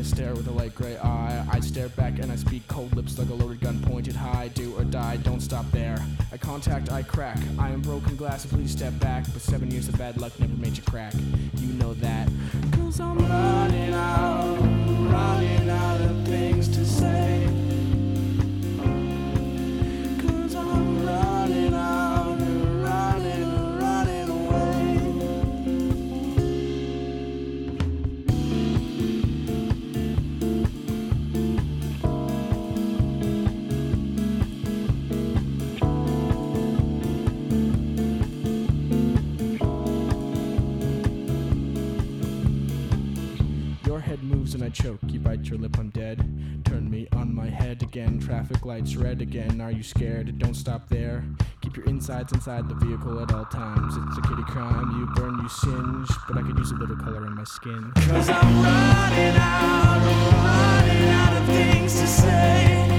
you stare with a light gray eye. I stare back and I speak cold lips like a loaded gun pointed high. Do or die, don't stop there. I contact, I crack. I am broken glass, please step back. But seven years of bad luck never made you crack. You know that. Cause I'm Your head moves and I choke. You bite your lip, I'm dead. Turn me on my head again. Traffic lights red again. Are you scared? Don't stop there. Keep your insides inside the vehicle at all times. It's a kitty crime. You burn, you singe. But I could use a little color in my skin. Cause I'm running out, running out of things to say.